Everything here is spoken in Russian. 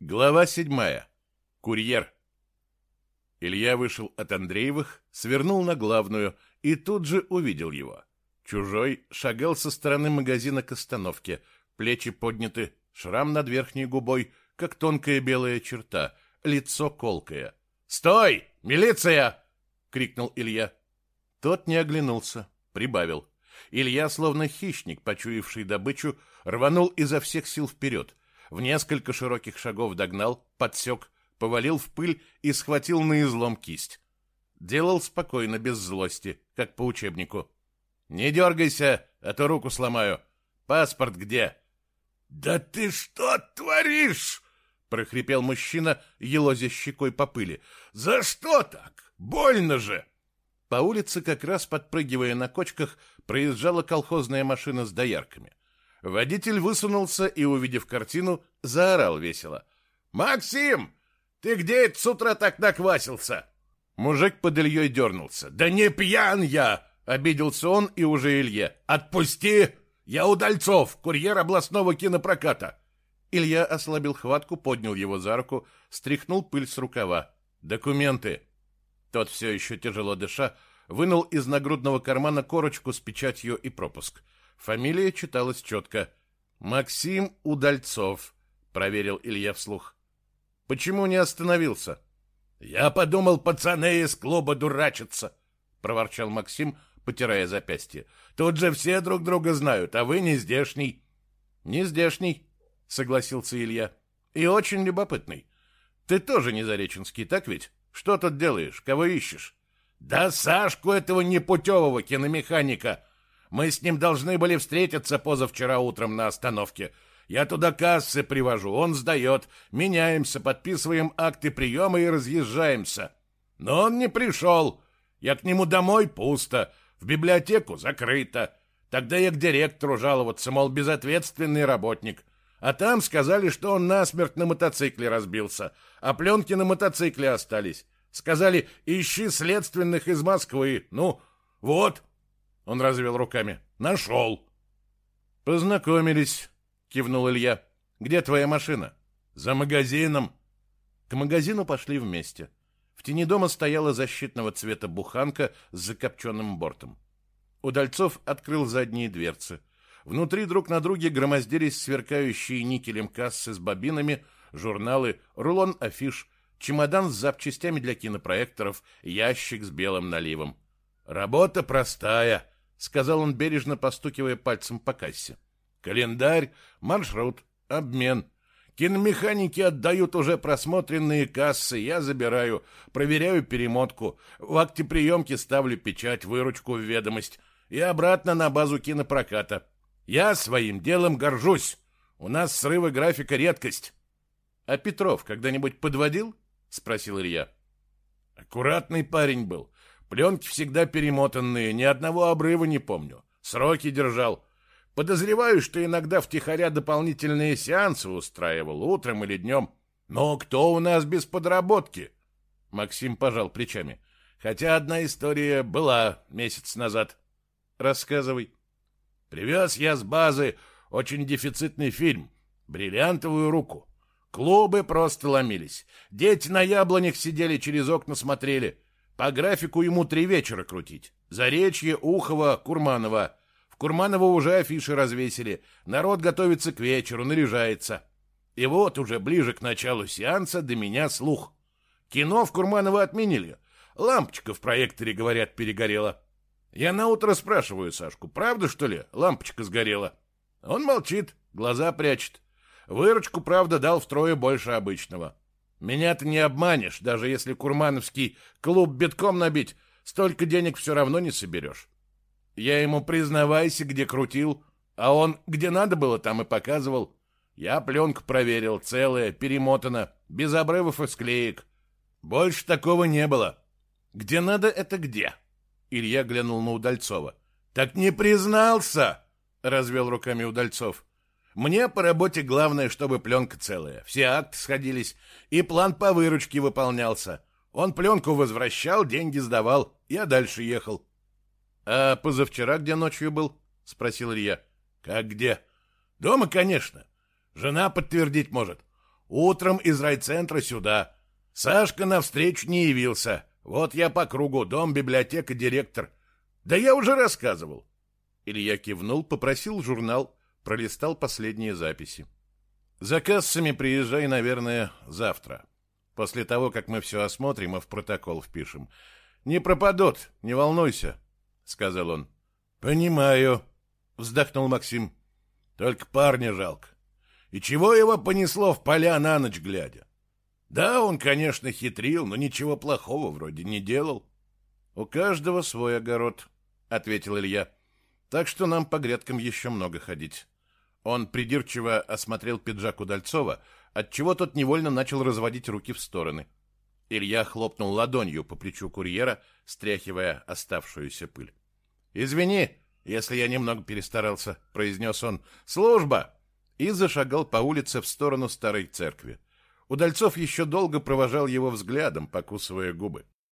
Глава седьмая. Курьер. Илья вышел от Андреевых, свернул на главную и тут же увидел его. Чужой шагал со стороны магазина к остановке, плечи подняты, шрам над верхней губой, как тонкая белая черта, лицо колкое. «Стой! Милиция!» — крикнул Илья. Тот не оглянулся, прибавил. Илья, словно хищник, почуявший добычу, рванул изо всех сил вперед — в несколько широких шагов догнал, подсек, повалил в пыль и схватил на излом кисть. Делал спокойно, без злости, как по учебнику. «Не дергайся, а то руку сломаю. Паспорт где?» «Да ты что творишь?» — прохрипел мужчина, елозя щекой по пыли. «За что так? Больно же!» По улице, как раз подпрыгивая на кочках, проезжала колхозная машина с доярками. Водитель высунулся и, увидев картину, заорал весело. «Максим, ты где это с утра так наквасился?» Мужик под Ильей дернулся. «Да не пьян я!» — обиделся он и уже Илье. «Отпусти! Я Удальцов, курьер областного кинопроката!» Илья ослабил хватку, поднял его за руку, стряхнул пыль с рукава. «Документы!» Тот все еще тяжело дыша, вынул из нагрудного кармана корочку с печатью и пропуск — Фамилия читалась четко. «Максим Удальцов», — проверил Илья вслух. «Почему не остановился?» «Я подумал, пацаны из клуба дурачатся», — проворчал Максим, потирая запястье. «Тут же все друг друга знают, а вы не здешний». «Не здешний», — согласился Илья. «И очень любопытный. Ты тоже не Зареченский, так ведь? Что тут делаешь? Кого ищешь?» «Да Сашку этого непутевого киномеханика!» Мы с ним должны были встретиться позавчера утром на остановке. Я туда кассы привожу, он сдает, меняемся, подписываем акты приема и разъезжаемся. Но он не пришел. Я к нему домой пусто, в библиотеку закрыто. Тогда я к директору жаловаться, мол, безответственный работник. А там сказали, что он насмерть на мотоцикле разбился, а пленки на мотоцикле остались. Сказали, ищи следственных из Москвы. Ну, вот, он развел руками. «Нашел!» «Познакомились», — кивнул Илья. «Где твоя машина?» «За магазином». К магазину пошли вместе. В тени дома стояла защитного цвета буханка с закопченным бортом. Удальцов открыл задние дверцы. Внутри друг на друге громоздились сверкающие никелем кассы с бобинами, журналы, рулон афиш, чемодан с запчастями для кинопроекторов, ящик с белым наливом. «Работа простая», сказал он бережно, постукивая пальцем по кассе. Календарь, маршрут, обмен. Киномеханики отдают уже просмотренные кассы, я забираю, проверяю перемотку, в акте приемки ставлю печать, выручку в ведомость и обратно на базу кинопроката. Я своим делом горжусь. У нас срывы графика редкость. — А Петров когда-нибудь подводил? — спросил Илья. Аккуратный парень был. Пленки всегда перемотанные, ни одного обрыва не помню. Сроки держал. Подозреваю, что иногда втихаря дополнительные сеансы устраивал утром или днем. Но кто у нас без подработки? Максим пожал плечами. Хотя одна история была месяц назад. Рассказывай. Привез я с базы очень дефицитный фильм «Бриллиантовую руку». Клубы просто ломились. Дети на яблонях сидели, через окна смотрели. По графику ему три вечера крутить. Заречье, Ухово, Курманово. В Курманово уже афиши развесили. Народ готовится к вечеру, наряжается. И вот уже ближе к началу сеанса до меня слух. Кино в Курманово отменили. Лампочка в проекторе, говорят, перегорела. Я на утро спрашиваю Сашку, правда, что ли, лампочка сгорела? Он молчит, глаза прячет. Выручку, правда, дал втрое больше обычного. Меня ты не обманешь, даже если Курмановский клуб битком набить, столько денег все равно не соберешь. Я ему признавайся, где крутил, а он где надо было, там и показывал. Я пленку проверил, целая, перемотана, без обрывов и склеек. Больше такого не было. Где надо, это где? Илья глянул на Удальцова. Так не признался, развел руками Удальцов. Мне по работе главное, чтобы пленка целая. Все акты сходились, и план по выручке выполнялся. Он пленку возвращал, деньги сдавал. Я дальше ехал. — А позавчера где ночью был? — спросил Илья. — Как где? — Дома, конечно. Жена подтвердить может. Утром из райцентра сюда. Сашка навстречу не явился. Вот я по кругу, дом, библиотека, директор. Да я уже рассказывал. Илья кивнул, попросил журнал, пролистал последние записи. За кассами приезжай, наверное, завтра. После того, как мы все осмотрим и в протокол впишем. Не пропадут, не волнуйся, — сказал он. — Понимаю, — вздохнул Максим. — Только парня жалко. И чего его понесло в поля на ночь глядя? Да, он, конечно, хитрил, но ничего плохого вроде не делал. — У каждого свой огород, — ответил Илья. — Так что нам по грядкам еще много ходить. Он придирчиво осмотрел пиджак Удальцова, отчего тот невольно начал разводить руки в стороны. Илья хлопнул ладонью по плечу курьера, стряхивая оставшуюся пыль. «Извини, если я немного перестарался», — произнес он. «Служба!» И зашагал по улице в сторону старой церкви. Удальцов еще долго провожал его взглядом, покусывая губы.